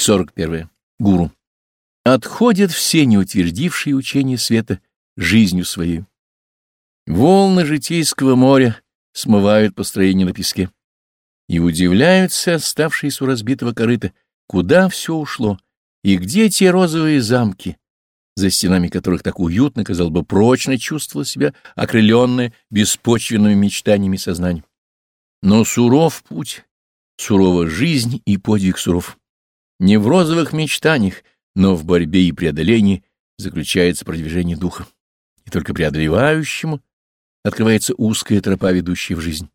41. Гуру. Отходят все неутвердившие учения света жизнью своей. Волны житейского моря смывают построение на песке. И удивляются оставшиеся у разбитого корыта, куда все ушло, и где те розовые замки, за стенами которых так уютно, казалось бы, прочно чувствовала себя окрыленная беспочвенными мечтаниями сознания. Но суров путь, сурова жизнь и подвиг суров. Не в розовых мечтаниях, но в борьбе и преодолении заключается продвижение духа. И только преодолевающему открывается узкая тропа, ведущая в жизнь.